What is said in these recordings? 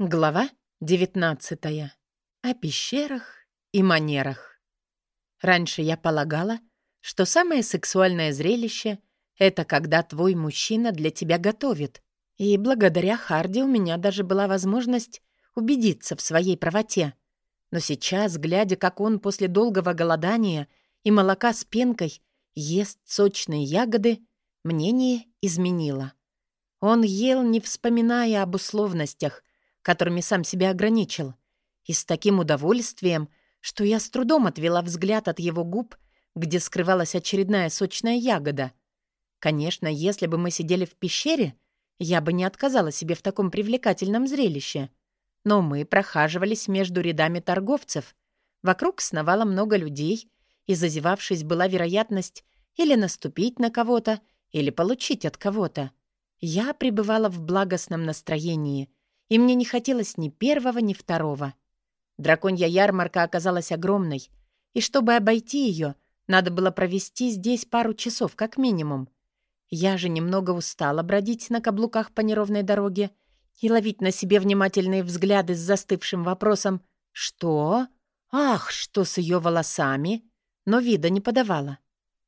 Глава 19. О пещерах и манерах. Раньше я полагала, что самое сексуальное зрелище — это когда твой мужчина для тебя готовит. И благодаря Харди у меня даже была возможность убедиться в своей правоте. Но сейчас, глядя, как он после долгого голодания и молока с пенкой ест сочные ягоды, мнение изменило. Он ел, не вспоминая об условностях — которыми сам себя ограничил, и с таким удовольствием, что я с трудом отвела взгляд от его губ, где скрывалась очередная сочная ягода. Конечно, если бы мы сидели в пещере, я бы не отказала себе в таком привлекательном зрелище. Но мы прохаживались между рядами торговцев. Вокруг сновало много людей, и зазевавшись была вероятность или наступить на кого-то, или получить от кого-то. Я пребывала в благостном настроении — и мне не хотелось ни первого, ни второго. Драконья ярмарка оказалась огромной, и чтобы обойти ее, надо было провести здесь пару часов как минимум. Я же немного устала бродить на каблуках по неровной дороге и ловить на себе внимательные взгляды с застывшим вопросом «Что? Ах, что с ее волосами?» Но вида не подавала.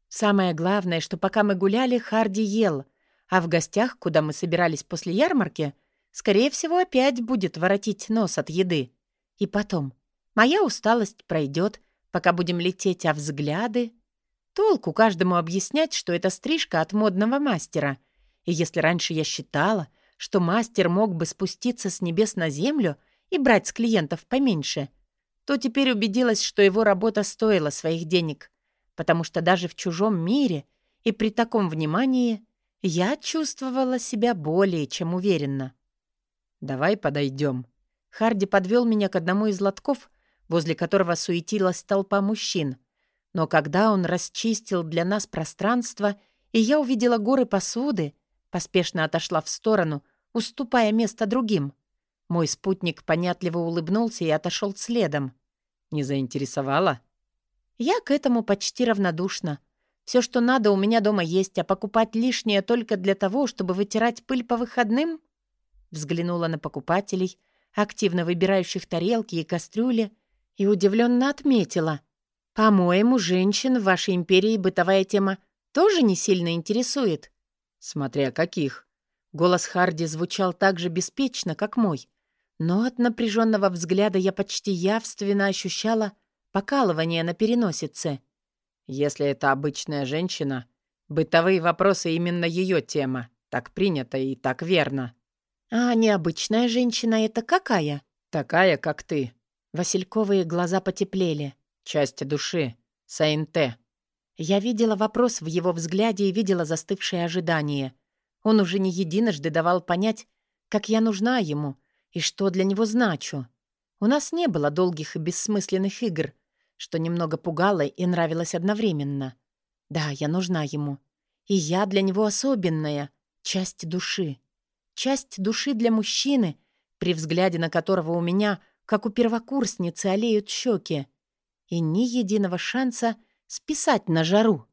Самое главное, что пока мы гуляли, Харди ел, а в гостях, куда мы собирались после ярмарки — Скорее всего, опять будет воротить нос от еды. И потом, моя усталость пройдет, пока будем лететь, а взгляды... Толку каждому объяснять, что это стрижка от модного мастера. И если раньше я считала, что мастер мог бы спуститься с небес на землю и брать с клиентов поменьше, то теперь убедилась, что его работа стоила своих денег, потому что даже в чужом мире и при таком внимании я чувствовала себя более чем уверенно. «Давай подойдем». Харди подвел меня к одному из лотков, возле которого суетилась толпа мужчин. Но когда он расчистил для нас пространство, и я увидела горы посуды, поспешно отошла в сторону, уступая место другим. Мой спутник понятливо улыбнулся и отошел следом. «Не заинтересовала?» «Я к этому почти равнодушна. Все, что надо, у меня дома есть, а покупать лишнее только для того, чтобы вытирать пыль по выходным?» Взглянула на покупателей, активно выбирающих тарелки и кастрюли, и удивленно отметила. «По-моему, женщин в вашей империи бытовая тема тоже не сильно интересует». «Смотря каких». Голос Харди звучал так же беспечно, как мой. Но от напряженного взгляда я почти явственно ощущала покалывание на переносице. «Если это обычная женщина, бытовые вопросы именно ее тема. Так принято и так верно». «А необычная женщина — это какая?» «Такая, как ты». Васильковые глаза потеплели. «Часть души. Сайнте». Я видела вопрос в его взгляде и видела застывшее ожидание. Он уже не единожды давал понять, как я нужна ему и что для него значу. У нас не было долгих и бессмысленных игр, что немного пугало и нравилось одновременно. Да, я нужна ему. И я для него особенная, часть души часть души для мужчины, при взгляде на которого у меня, как у первокурсницы, олеют щеки. И ни единого шанса списать на жару.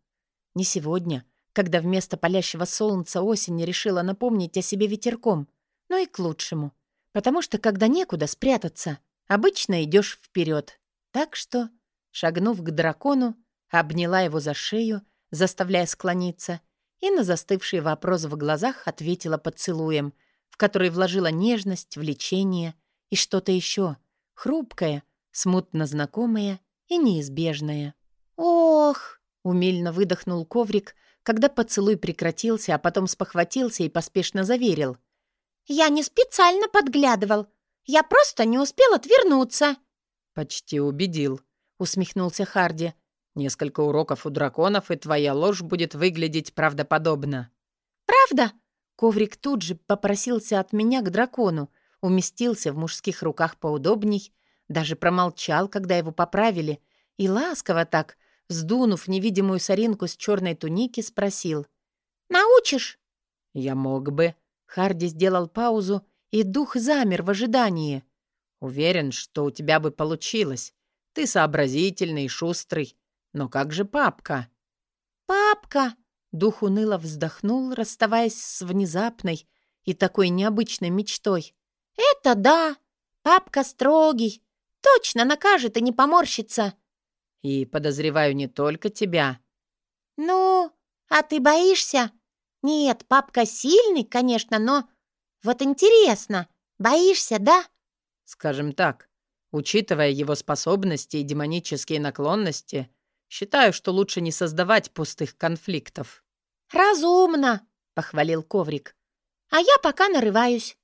Не сегодня, когда вместо палящего солнца осень решила напомнить о себе ветерком, но и к лучшему. Потому что, когда некуда спрятаться, обычно идешь вперед. Так что, шагнув к дракону, обняла его за шею, заставляя склониться — и на застывший вопрос в глазах ответила поцелуем, в который вложила нежность, влечение и что-то еще, хрупкое, смутно знакомое и неизбежное. «Ох!» — умильно выдохнул коврик, когда поцелуй прекратился, а потом спохватился и поспешно заверил. «Я не специально подглядывал. Я просто не успел отвернуться». «Почти убедил», — усмехнулся Харди. Несколько уроков у драконов, и твоя ложь будет выглядеть правдоподобно». «Правда?» Коврик тут же попросился от меня к дракону, уместился в мужских руках поудобней, даже промолчал, когда его поправили, и ласково так, сдунув невидимую соринку с черной туники, спросил. «Научишь?» «Я мог бы». Харди сделал паузу, и дух замер в ожидании. «Уверен, что у тебя бы получилось. Ты сообразительный, шустрый, но как же папка? Папка! Дух уныло вздохнул, расставаясь с внезапной и такой необычной мечтой. Это да! Папка строгий. Точно накажет и не поморщится. И подозреваю не только тебя. Ну, а ты боишься? Нет, папка сильный, конечно, но... Вот интересно, боишься, да? Скажем так, учитывая его способности и демонические наклонности, считаю, что лучше не создавать пустых конфликтов. «Разумно», — похвалил коврик. «А я пока нарываюсь.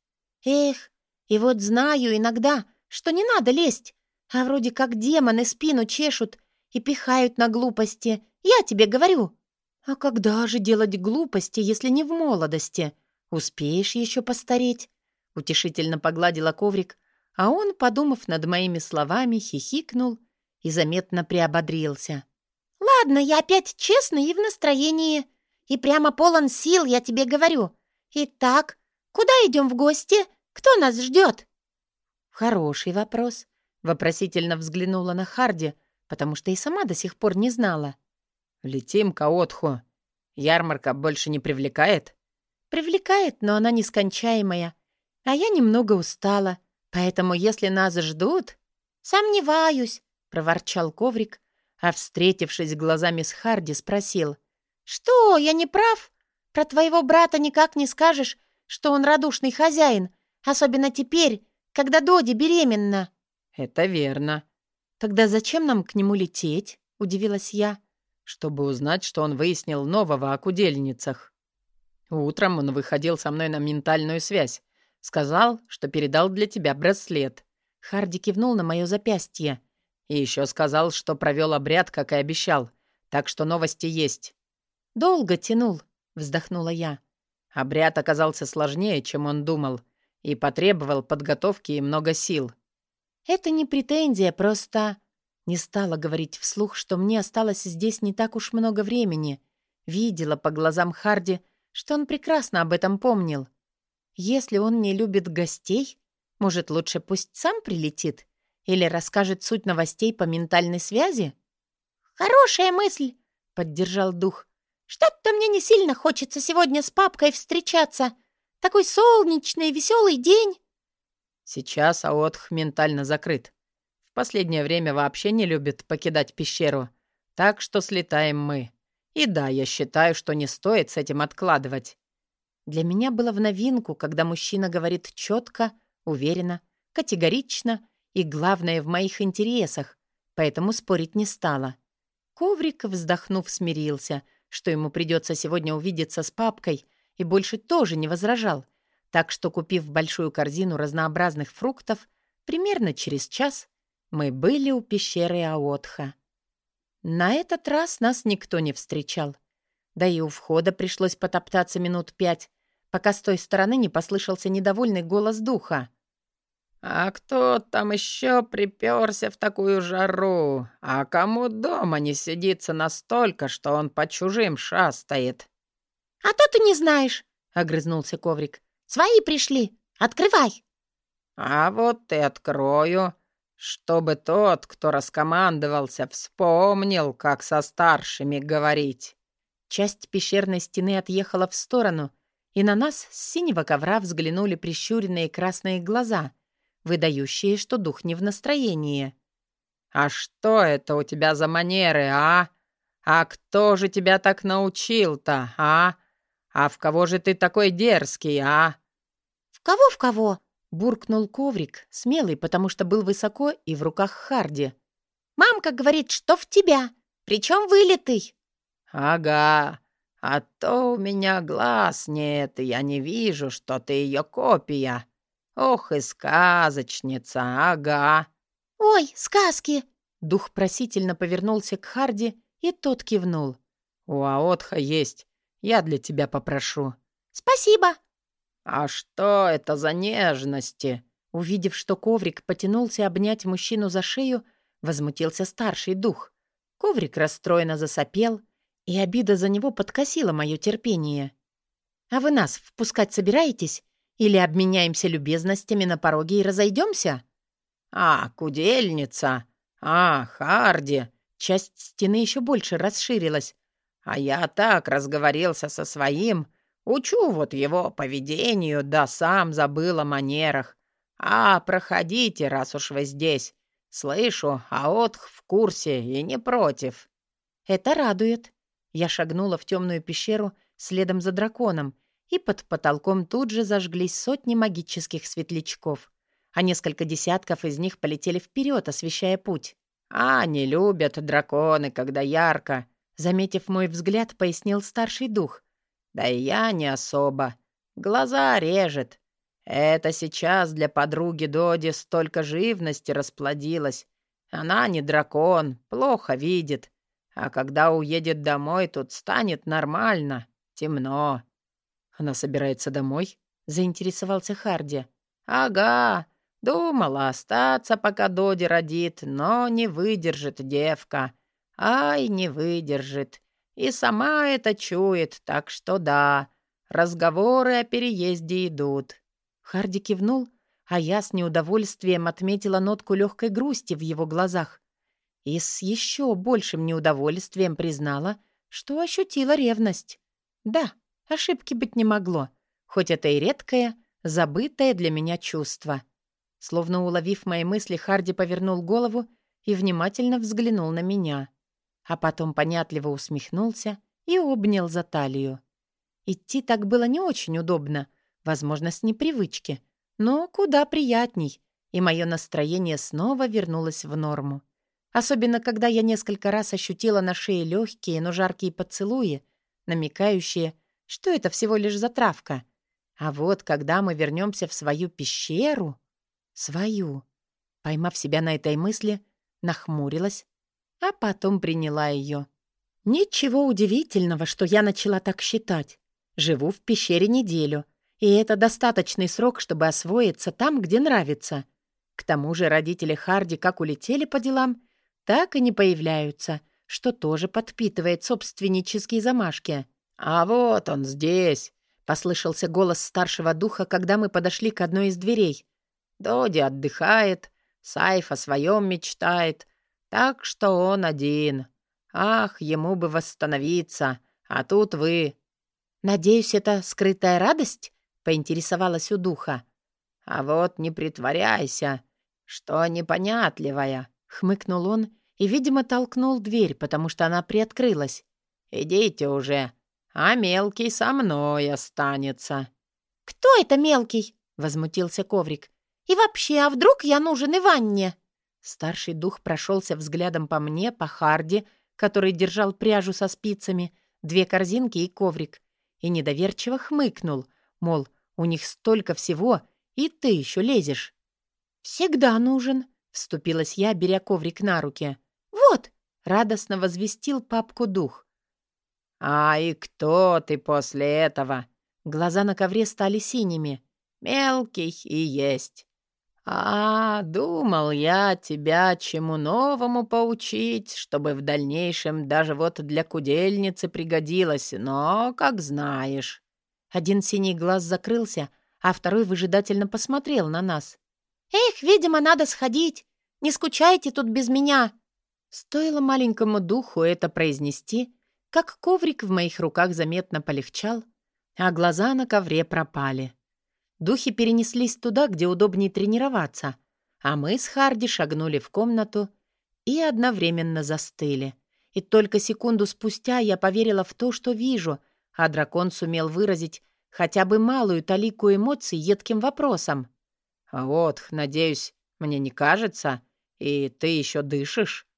Эх, и вот знаю иногда, что не надо лезть, а вроде как демоны спину чешут и пихают на глупости. Я тебе говорю». «А когда же делать глупости, если не в молодости? Успеешь еще постареть?» Утешительно погладила коврик, а он, подумав над моими словами, хихикнул и заметно приободрился. «Ладно, я опять честный и в настроении, и прямо полон сил, я тебе говорю. Итак, куда идем в гости? Кто нас ждет?» «Хороший вопрос», — вопросительно взглянула на Харди, потому что и сама до сих пор не знала. «Летим к Аотху. Ярмарка больше не привлекает?» «Привлекает, но она нескончаемая. А я немного устала, поэтому если нас ждут...» «Сомневаюсь», — проворчал коврик, а, встретившись глазами с Харди, спросил. «Что, я не прав? Про твоего брата никак не скажешь, что он радушный хозяин, особенно теперь, когда Доди беременна». «Это верно». «Тогда зачем нам к нему лететь?» — удивилась я. «Чтобы узнать, что он выяснил нового о кудельницах. Утром он выходил со мной на ментальную связь. Сказал, что передал для тебя браслет». Харди кивнул на мое запястье. «И еще сказал, что провел обряд, как и обещал. Так что новости есть». «Долго тянул», — вздохнула я. Обряд оказался сложнее, чем он думал, и потребовал подготовки и много сил. «Это не претензия, просто...» Не стала говорить вслух, что мне осталось здесь не так уж много времени. Видела по глазам Харди, что он прекрасно об этом помнил. Если он не любит гостей, может, лучше пусть сам прилетит или расскажет суть новостей по ментальной связи? «Хорошая мысль», — поддержал дух. «Что-то мне не сильно хочется сегодня с папкой встречаться. Такой солнечный, веселый день». Сейчас Аотх ментально закрыт. В последнее время вообще не любит покидать пещеру. Так что слетаем мы. И да, я считаю, что не стоит с этим откладывать. Для меня было в новинку, когда мужчина говорит четко, уверенно, категорично и, главное, в моих интересах, поэтому спорить не стала. Коврик, вздохнув, смирился, что ему придется сегодня увидеться с папкой, и больше тоже не возражал. Так что, купив большую корзину разнообразных фруктов, примерно через час мы были у пещеры Аотха. На этот раз нас никто не встречал. Да и у входа пришлось потоптаться минут пять, пока с той стороны не послышался недовольный голос духа. «А кто там еще приперся в такую жару? А кому дома не сидится настолько, что он по чужим шастает?» «А то ты не знаешь», — огрызнулся коврик. «Свои пришли. Открывай». «А вот и открою чтобы тот, кто раскомандовался, вспомнил, как со старшими говорить». Часть пещерной стены отъехала в сторону, и на нас с синего ковра взглянули прищуренные красные глаза, выдающие, что дух не в настроении. «А что это у тебя за манеры, а? А кто же тебя так научил-то, а? А в кого же ты такой дерзкий, а?» «В кого, в кого?» Буркнул коврик, смелый, потому что был высоко и в руках Харди. «Мамка говорит, что в тебя, причем вылитый». «Ага, а то у меня глаз нет, и я не вижу, что ты ее копия. Ох и сказочница, ага». «Ой, сказки!» Дух просительно повернулся к Харди, и тот кивнул. «У Аотха есть, я для тебя попрошу». «Спасибо!» «А что это за нежности?» Увидев, что коврик потянулся обнять мужчину за шею, возмутился старший дух. Коврик расстроенно засопел, и обида за него подкосила мое терпение. «А вы нас впускать собираетесь? Или обменяемся любезностями на пороге и разойдемся?» «А, кудельница! А, Харди!» Часть стены еще больше расширилась. «А я так разговорился со своим...» Учу вот его поведению, да сам забыл о манерах. «А, проходите, раз уж вы здесь. Слышу, а Отх в курсе и не против». «Это радует». Я шагнула в темную пещеру следом за драконом, и под потолком тут же зажглись сотни магических светлячков, а несколько десятков из них полетели вперед, освещая путь. «А, не любят драконы, когда ярко», — заметив мой взгляд, пояснил старший дух. «Да и я не особо. Глаза режет. Это сейчас для подруги Доди столько живности расплодилась. Она не дракон, плохо видит. А когда уедет домой, тут станет нормально. Темно». «Она собирается домой?» — заинтересовался Харди. «Ага. Думала остаться, пока Доди родит, но не выдержит девка. Ай, не выдержит. И сама это чует, так что да, разговоры о переезде идут». Харди кивнул, а я с неудовольствием отметила нотку легкой грусти в его глазах и с еще большим неудовольствием признала, что ощутила ревность. Да, ошибки быть не могло, хоть это и редкое, забытое для меня чувство. Словно уловив мои мысли, Харди повернул голову и внимательно взглянул на меня, а потом понятливо усмехнулся и обнял за талию. Идти так было не очень удобно, возможно, с непривычки, но куда приятней, и мое настроение снова вернулось в норму. Особенно, когда я несколько раз ощутила на шее легкие, но жаркие поцелуи, намекающие, что это всего лишь затравка. А вот когда мы вернемся в свою пещеру... Свою. Поймав себя на этой мысли, нахмурилась, а потом приняла ее. Ничего удивительного, что я начала так считать. Живу в пещере неделю, и это достаточный срок, чтобы освоиться там, где нравится. К тому же родители Харди как улетели по делам, так и не появляются, что тоже подпитывает собственнические замашки. «А вот он здесь!» — послышался голос старшего духа, когда мы подошли к одной из дверей. Доди отдыхает, Сайф о своем мечтает, так что он один. Ах, ему бы восстановиться, а тут вы. Надеюсь, это скрытая радость? Поинтересовалась у духа. А вот не притворяйся, что непонятливая, хмыкнул он и, видимо, толкнул дверь, потому что она приоткрылась. Идите уже, а мелкий со мной останется. Кто это мелкий? возмутился коврик. И вообще, а вдруг я нужен Иванне?» Старший дух прошелся взглядом по мне, по Харди, который держал пряжу со спицами, две корзинки и коврик, и недоверчиво хмыкнул, мол, у них столько всего, и ты еще лезешь. «Всегда нужен», — вступилась я, беря коврик на руки. «Вот», — радостно возвестил папку дух. «А и кто ты после этого?» Глаза на ковре стали синими. «Мелкий и есть. «А, думал я тебя чему новому поучить, чтобы в дальнейшем даже вот для кудельницы пригодилось, но как знаешь». Один синий глаз закрылся, а второй выжидательно посмотрел на нас. «Эх, видимо, надо сходить. Не скучайте тут без меня». Стоило маленькому духу это произнести, как коврик в моих руках заметно полегчал, а глаза на ковре пропали. Духи перенеслись туда, где удобнее тренироваться, а мы с Харди шагнули в комнату и одновременно застыли. И только секунду спустя я поверила в то, что вижу, а дракон сумел выразить хотя бы малую талику эмоций едким вопросом. «А вот, надеюсь, мне не кажется, и ты еще дышишь?»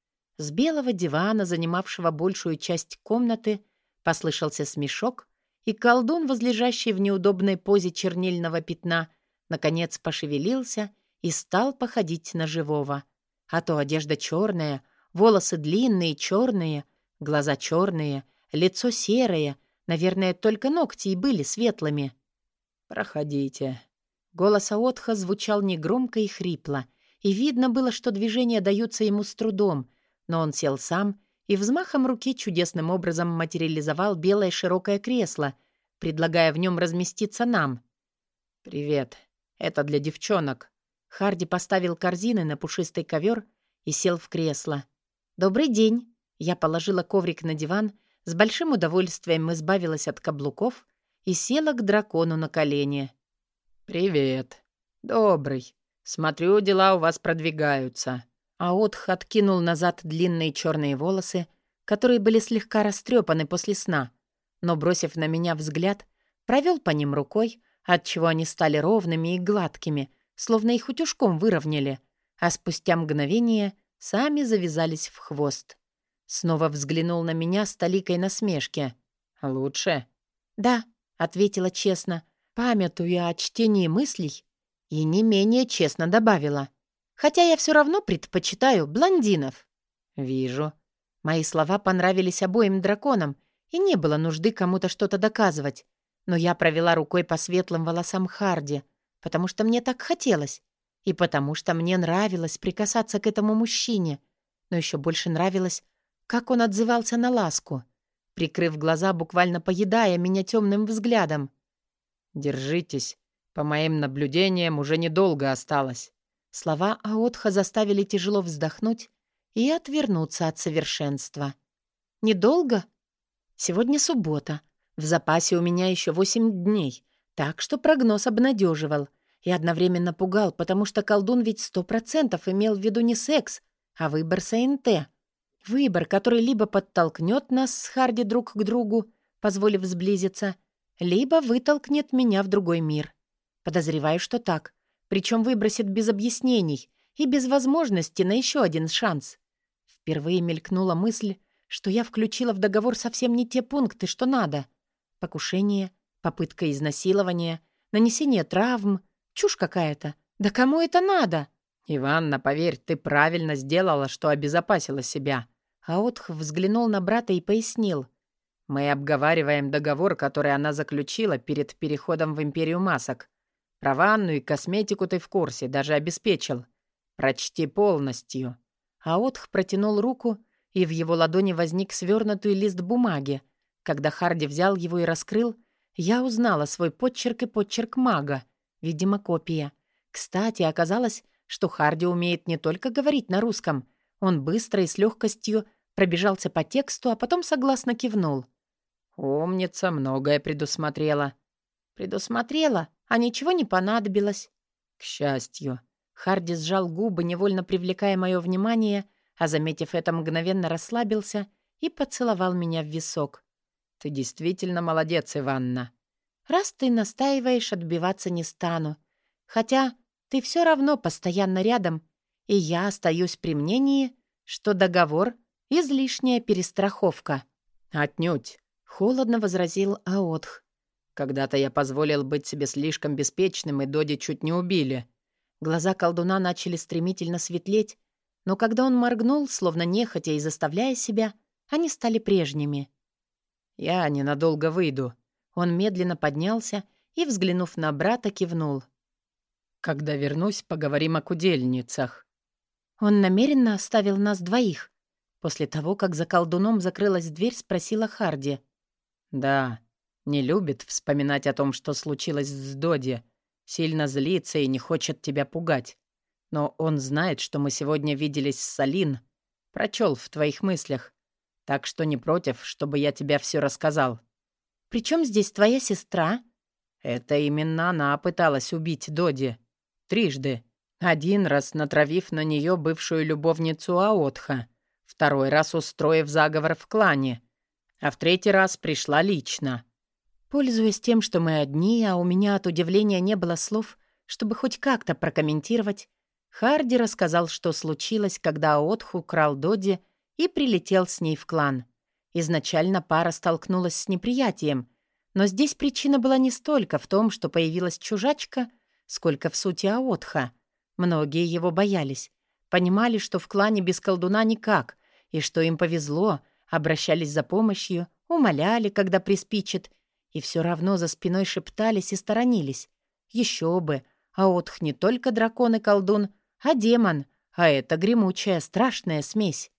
С белого дивана, занимавшего большую часть комнаты, послышался смешок, и колдун, возлежащий в неудобной позе чернильного пятна, наконец пошевелился и стал походить на живого. А то одежда черная, волосы длинные, черные, глаза черные, лицо серое, наверное, только ногти и были светлыми. «Проходите». Голос Аотха звучал негромко и хрипло, и видно было, что движения даются ему с трудом, но он сел сам и взмахом руки чудесным образом материализовал белое широкое кресло, предлагая в нем разместиться нам. «Привет. Это для девчонок». Харди поставил корзины на пушистый ковер и сел в кресло. «Добрый день». Я положила коврик на диван, с большим удовольствием избавилась от каблуков и села к дракону на колени. «Привет. Добрый». «Смотрю, дела у вас продвигаются». Аотх откинул назад длинные черные волосы, которые были слегка растрепаны после сна, но, бросив на меня взгляд, провел по ним рукой, отчего они стали ровными и гладкими, словно их утюжком выровняли, а спустя мгновение сами завязались в хвост. Снова взглянул на меня с толикой насмешки. «Лучше?» «Да», — ответила честно, памятуя о чтении мыслей, и не менее честно добавила. «Хотя я все равно предпочитаю блондинов». «Вижу». Мои слова понравились обоим драконам, и не было нужды кому-то что-то доказывать. Но я провела рукой по светлым волосам Харди, потому что мне так хотелось, и потому что мне нравилось прикасаться к этому мужчине, но еще больше нравилось, как он отзывался на ласку, прикрыв глаза, буквально поедая меня темным взглядом. «Держитесь. По моим наблюдениям, уже недолго осталось». Слова Аотха заставили тяжело вздохнуть и отвернуться от совершенства. «Недолго? Сегодня суббота. В запасе у меня еще восемь дней, так что прогноз обнадеживал и одновременно пугал, потому что колдун ведь сто процентов имел в виду не секс, а выбор СНТ. Выбор, который либо подтолкнет нас с Харди друг к другу, позволив сблизиться, либо вытолкнет меня в другой мир. Подозреваю, что так. Причем выбросит без объяснений и без возможности на еще один шанс. Впервые мелькнула мысль, что я включила в договор совсем не те пункты, что надо. Покушение, попытка изнасилования, нанесение травм, чушь какая-то. Да кому это надо? «Иванна, поверь, ты правильно сделала, что обезопасила себя». Аотх взглянул на брата и пояснил. Мы обговариваем договор, который она заключила перед переходом в Империю масок. Про ванну и косметику ты в курсе, даже обеспечил. Прочти полностью». Аотх протянул руку, и в его ладони возник свернутый лист бумаги. Когда Харди взял его и раскрыл, я узнала свой подчерк и подчерк мага. Видимо, копия. Кстати, оказалось, что Харди умеет не только говорить на русском. Он быстро и с легкостью пробежался по тексту, а потом согласно кивнул. «Умница, многое предусмотрела». «Предусмотрела, а ничего не понадобилось». «К счастью». Харди сжал губы, невольно привлекая мое внимание, а, заметив это, мгновенно расслабился и поцеловал меня в висок. «Ты действительно молодец, Иванна». «Раз ты настаиваешь, отбиваться не стану. Хотя ты все равно постоянно рядом, и я остаюсь при мнении, что договор — излишняя перестраховка». «Отнюдь. Холодно возразил Аотх. «Когда-то я позволил быть себе слишком беспечным, и Доди чуть не убили». Глаза колдуна начали стремительно светлеть, но когда он моргнул, словно нехотя и заставляя себя, они стали прежними. «Я ненадолго выйду». Он медленно поднялся и, взглянув на брата, кивнул. «Когда вернусь, поговорим о кудельницах». Он намеренно оставил нас двоих. После того, как за колдуном закрылась дверь, спросила Харди — «Да, не любит вспоминать о том, что случилось с Доди. Сильно злится и не хочет тебя пугать. Но он знает, что мы сегодня виделись с Салин. Прочел в твоих мыслях. Так что не против, чтобы я тебе все рассказал». «При чем здесь твоя сестра?» «Это именно она пыталась убить Доди. Трижды. Один раз натравив на нее бывшую любовницу Аотха. Второй раз устроив заговор в клане» а в третий раз пришла лично. Пользуясь тем, что мы одни, а у меня от удивления не было слов, чтобы хоть как-то прокомментировать, Харди рассказал, что случилось, когда Отху украл Доди и прилетел с ней в клан. Изначально пара столкнулась с неприятием, но здесь причина была не столько в том, что появилась чужачка, сколько в сути Аотха. Многие его боялись, понимали, что в клане без колдуна никак, и что им повезло — обращались за помощью, умоляли, когда приспичит, и все равно за спиной шептались и сторонились. Еще бы, а Отх не только дракон и колдун, а демон, а это гремучая, страшная смесь.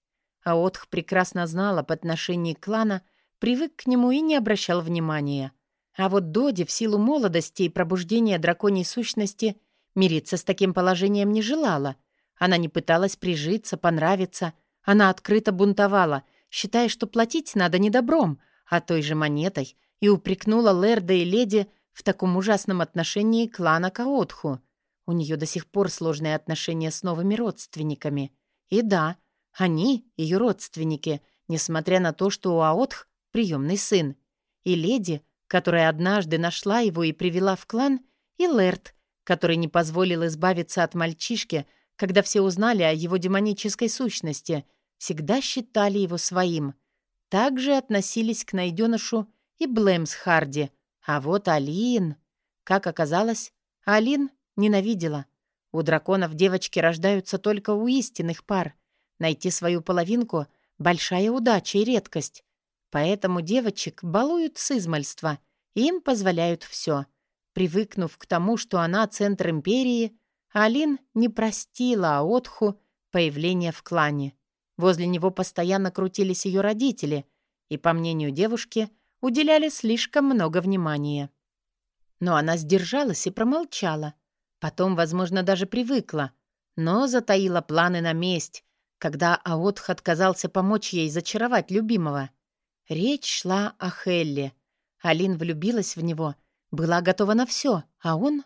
А Отх прекрасно знал об отношении клана, привык к нему и не обращал внимания. А вот Доди в силу молодости и пробуждения драконьей сущности мириться с таким положением не желала. Она не пыталась прижиться, понравиться. Она открыто бунтовала, считая, что платить надо не добром, а той же монетой, и упрекнула Лерда и леди в таком ужасном отношении клана Каотху. У нее до сих пор сложные отношения с новыми родственниками. И да, они — ее родственники, несмотря на то, что у Аотх — приемный сын. И леди, которая однажды нашла его и привела в клан, и Лэрт, который не позволил избавиться от мальчишки, когда все узнали о его демонической сущности, всегда считали его своим. Также относились к найденышу и Блэмс Харди. А вот Алин... Как оказалось, Алин ненавидела. У драконов девочки рождаются только у истинных пар. Найти свою половинку — большая удача и редкость. Поэтому девочек балуют с измальства, им позволяют все. Привыкнув к тому, что она центр империи, Алин не простила Аотху появление в клане. Возле него постоянно крутились ее родители и, по мнению девушки, уделяли слишком много внимания. Но она сдержалась и промолчала. Потом, возможно, даже привыкла, но затаила планы на месть, когда Аотх отказался помочь ей зачаровать любимого. Речь шла о Хелле. Алин влюбилась в него, была готова на все, а он...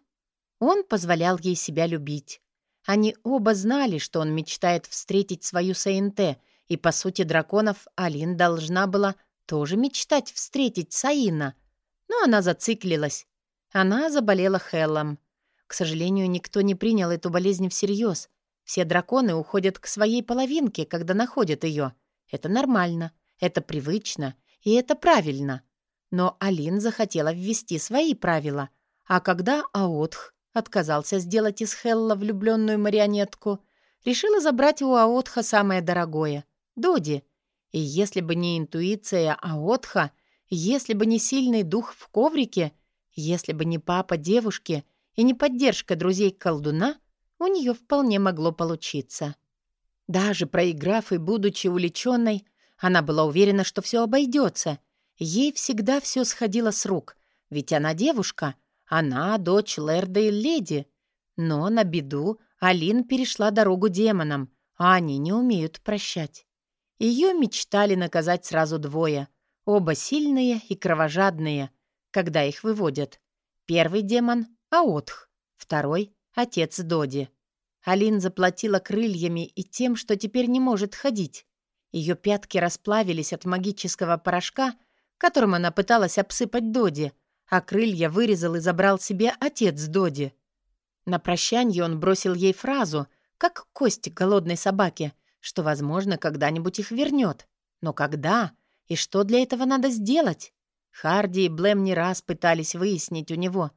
Он позволял ей себя любить. Они оба знали, что он мечтает встретить свою Саинте, и, по сути, драконов Алин должна была тоже мечтать встретить Саина. Но она зациклилась. Она заболела Хеллом. К сожалению, никто не принял эту болезнь всерьез. Все драконы уходят к своей половинке, когда находят ее. Это нормально, это привычно и это правильно. Но Алин захотела ввести свои правила. А когда Аотх отказался сделать из Хелла влюбленную марионетку, решила забрать у Аотха самое дорогое — Доди — и если бы не интуиция Аотха, если бы не сильный дух в коврике, если бы не папа девушки и не поддержка друзей-колдуна, у нее вполне могло получиться. Даже проиграв и будучи уличенной, она была уверена, что все обойдется. Ей всегда все сходило с рук, ведь она девушка, она дочь Лерда и леди. Но на беду Алин перешла дорогу демонам, а они не умеют прощать. Ее мечтали наказать сразу двое, оба сильные и кровожадные, когда их выводят. Первый демон — Аотх, второй — отец Доди. Алин заплатила крыльями и тем, что теперь не может ходить. Ее пятки расплавились от магического порошка, которым она пыталась обсыпать Доди, а крылья вырезал и забрал себе отец Доди. На прощанье он бросил ей фразу, как кость голодной собаки — что, возможно, когда-нибудь их вернет. Но когда? И что для этого надо сделать? Харди и Блэм не раз пытались выяснить у него.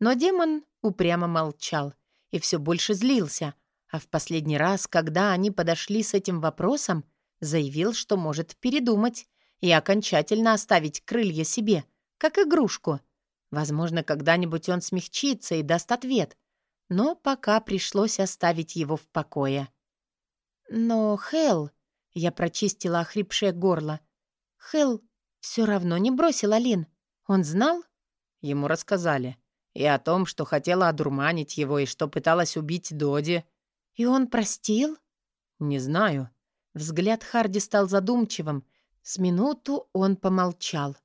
Но демон упрямо молчал и все больше злился. А в последний раз, когда они подошли с этим вопросом, заявил, что может передумать и окончательно оставить крылья себе, как игрушку. Возможно, когда-нибудь он смягчится и даст ответ. Но пока пришлось оставить его в покое. «Но Хел...» — я прочистила охрипшее горло. «Хел все равно не бросил Алин. Он знал?» Ему рассказали. И о том, что хотела одурманить его, и что пыталась убить Доди. «И он простил?» «Не знаю». Взгляд Харди стал задумчивым. С минуту он помолчал.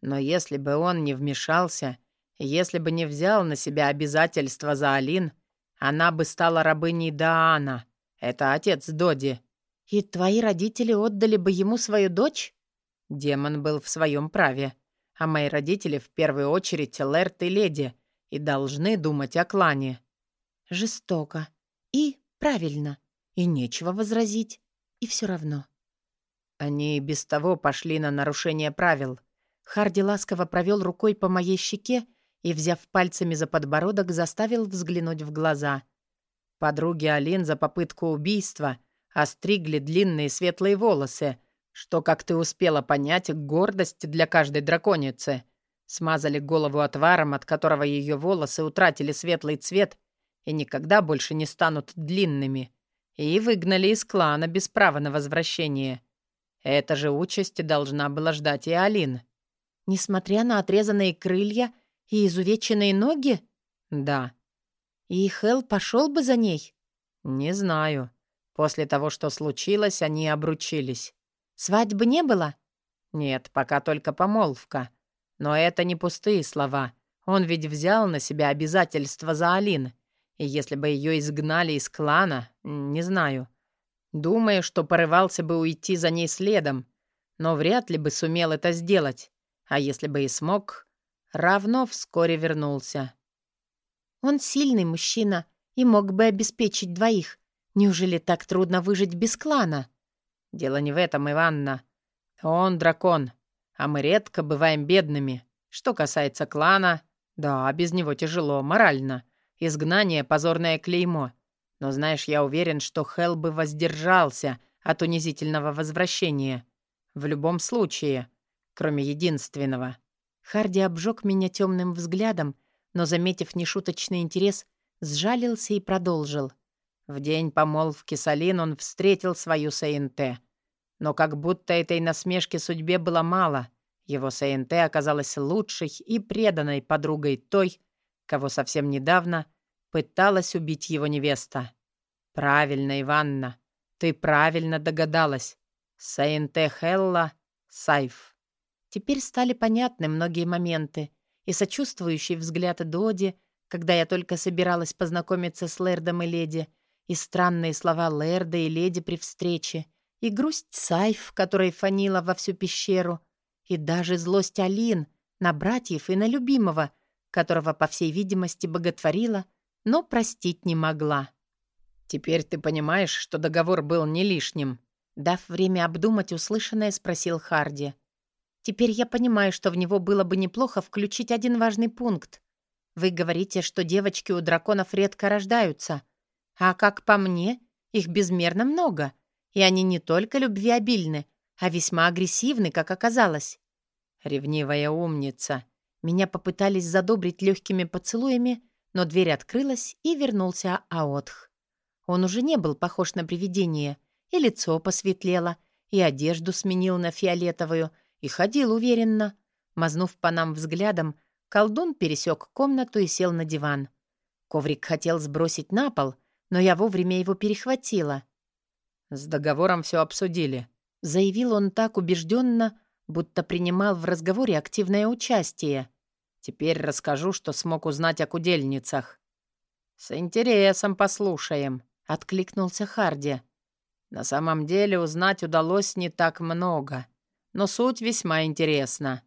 «Но если бы он не вмешался, если бы не взял на себя обязательства за Алин, она бы стала рабыней Даана, это отец Доди. И твои родители отдали бы ему свою дочь? Демон был в своем праве. А мои родители в первую очередь Лерт и Леди и должны думать о клане. Жестоко. И правильно. И нечего возразить. И все равно. Они и без того пошли на нарушение правил. Харди ласково провел рукой по моей щеке и, взяв пальцами за подбородок, заставил взглянуть в глаза — Подруги Алин за попытку убийства остригли длинные светлые волосы, что, как ты успела понять, гордость для каждой драконицы. Смазали голову отваром, от которого ее волосы утратили светлый цвет и никогда больше не станут длинными, и выгнали из клана без права на возвращение. Эта же участь должна была ждать и Алин. Несмотря на отрезанные крылья и изувеченные ноги? Да. И Хел пошел бы за ней? Не знаю. После того, что случилось, они обручились. Свадьбы не было? Нет, пока только помолвка. Но это не пустые слова. Он ведь взял на себя обязательства за Алин. И если бы ее изгнали из клана, не знаю. Думаю, что порывался бы уйти за ней следом, но вряд ли бы сумел это сделать. А если бы и смог, равно вскоре вернулся. Он сильный мужчина и мог бы обеспечить двоих. Неужели так трудно выжить без клана? Дело не в этом, Иванна. Он дракон, а мы редко бываем бедными. Что касается клана, да, без него тяжело, морально. Изгнание — позорное клеймо. Но знаешь, я уверен, что Хелл бы воздержался от унизительного возвращения. В любом случае, кроме единственного. Харди обжег меня темным взглядом, но, заметив нешуточный интерес, сжалился и продолжил. В день помолвки с Алин он встретил свою СНТ. Но как будто этой насмешки судьбе было мало. Его СНТ оказалась лучшей и преданной подругой той, кого совсем недавно пыталась убить его невеста. Правильно, Иванна, ты правильно догадалась. СНТ Хелла — Сайф. Теперь стали понятны многие моменты, и сочувствующий взгляд Доди, когда я только собиралась познакомиться с Лэрдом и Леди, и странные слова Лэрда и Леди при встрече, и грусть Сайф, которая фанила во всю пещеру, и даже злость Алин на братьев и на любимого, которого, по всей видимости, боготворила, но простить не могла. «Теперь ты понимаешь, что договор был не лишним?» Дав время обдумать услышанное, спросил Харди. Теперь я понимаю, что в него было бы неплохо включить один важный пункт. Вы говорите, что девочки у драконов редко рождаются. А как по мне, их безмерно много. И они не только любвеобильны, а весьма агрессивны, как оказалось. Ревнивая умница. Меня попытались задобрить легкими поцелуями, но дверь открылась, и вернулся Аотх. Он уже не был похож на привидение, и лицо посветлело, и одежду сменил на фиолетовую — и ходил уверенно. Мазнув по нам взглядом, колдун пересек комнату и сел на диван. Коврик хотел сбросить на пол, но я вовремя его перехватила. «С договором все обсудили», — заявил он так убежденно, будто принимал в разговоре активное участие. «Теперь расскажу, что смог узнать о кудельницах». «С интересом послушаем», — откликнулся Харди. «На самом деле узнать удалось не так много но суть весьма интересна.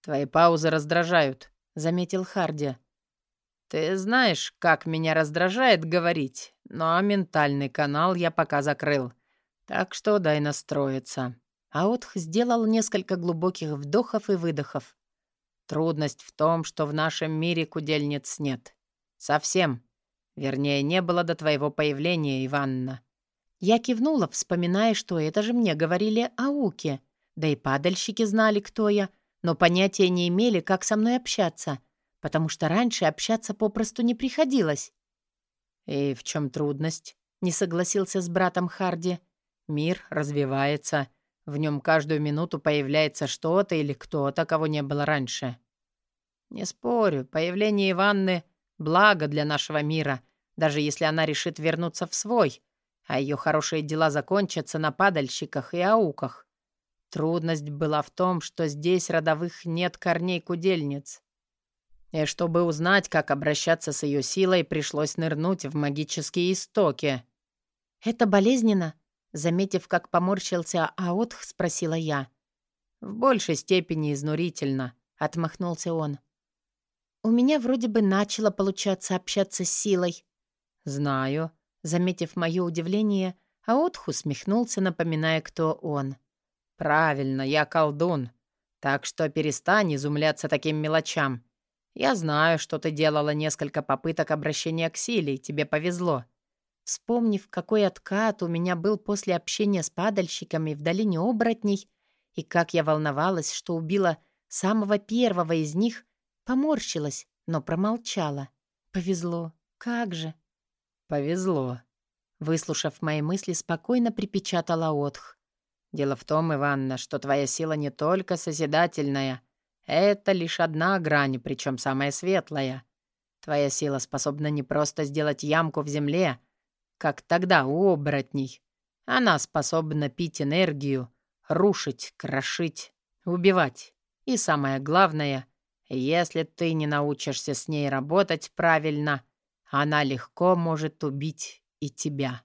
Твои паузы раздражают, заметил Харди. Ты знаешь, как меня раздражает говорить, но ментальный канал я пока закрыл. Так что дай настроиться. Аутх сделал несколько глубоких вдохов и выдохов. Трудность в том, что в нашем мире кудельниц нет. Совсем. Вернее, не было до твоего появления, Иванна. Я кивнула, вспоминая, что это же мне говорили ауки — да и падальщики знали, кто я, но понятия не имели, как со мной общаться, потому что раньше общаться попросту не приходилось. «И в чем трудность?» — не согласился с братом Харди. «Мир развивается. В нем каждую минуту появляется что-то или кто-то, кого не было раньше». «Не спорю, появление Иванны — благо для нашего мира, даже если она решит вернуться в свой, а ее хорошие дела закончатся на падальщиках и ауках. Трудность была в том, что здесь родовых нет корней кудельниц. И чтобы узнать, как обращаться с ее силой, пришлось нырнуть в магические истоки. «Это болезненно?» Заметив, как поморщился Аотх, спросила я. «В большей степени изнурительно», — отмахнулся он. «У меня вроде бы начало получаться общаться с силой». «Знаю», — заметив мое удивление, Аотх усмехнулся, напоминая, кто он. «Правильно, я колдун. Так что перестань изумляться таким мелочам. Я знаю, что ты делала несколько попыток обращения к силе, и тебе повезло». Вспомнив, какой откат у меня был после общения с падальщиками в долине оборотней, и как я волновалась, что убила самого первого из них, поморщилась, но промолчала. Повезло. Как же? Повезло. Выслушав мои мысли, спокойно припечатала Отх. Дело в том, Иванна, что твоя сила не только созидательная. Это лишь одна грань, причем самая светлая. Твоя сила способна не просто сделать ямку в земле, как тогда у оборотней. Она способна пить энергию, рушить, крошить, убивать. И самое главное, если ты не научишься с ней работать правильно, она легко может убить и тебя.